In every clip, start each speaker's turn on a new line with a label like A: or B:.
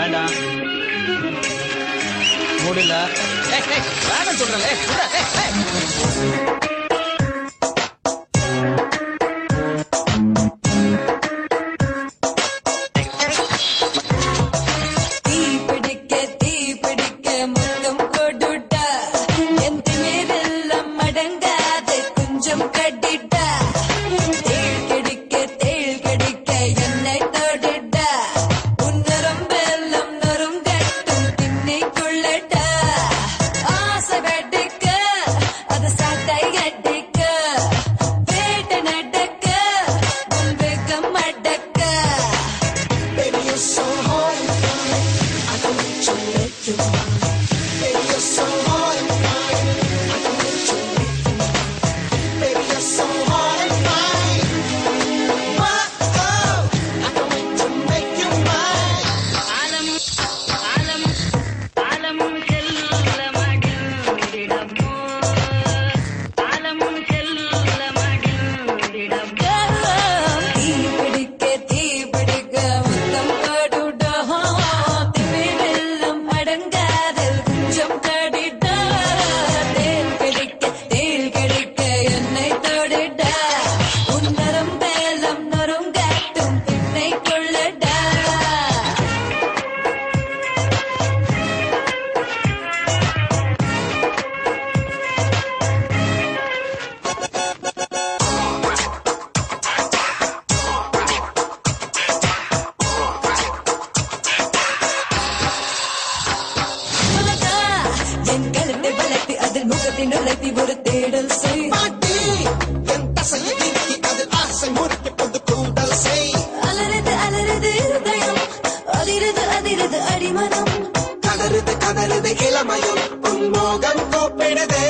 A: வேண்டாம். முடியல வேண்டாம் சொல்றேன்
B: கொஞ்சம்
C: கட்டிட்ட.
B: கழுத்தை வளர்த்தி அதில் முகத்தை நுழைத்தி ஒரு தேடல் செய்.
C: பாட்டி என் தசையை இறுக்கி அதில் ஆசை முறுக்கி பொது கூந்தல் செய்.
B: அலறுது அலறுது இருதயம் அதிரது அதிரது அடிமனம்.
C: கதறுது கதறுது இளமயம் உன்மோகம் கூப்பிடுதே.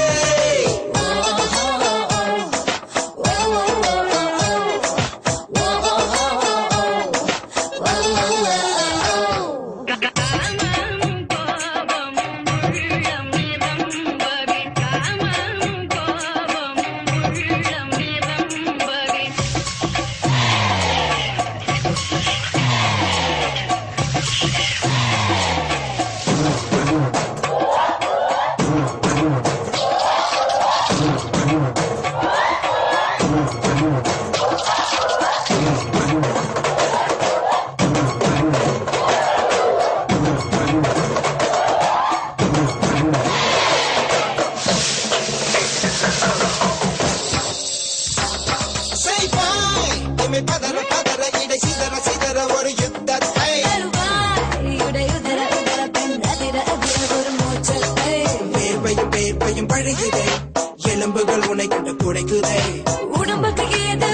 C: எலும்புகள் உன்னை கண்டு குடைக்குதே
B: உடம்புக்கு ஏதோ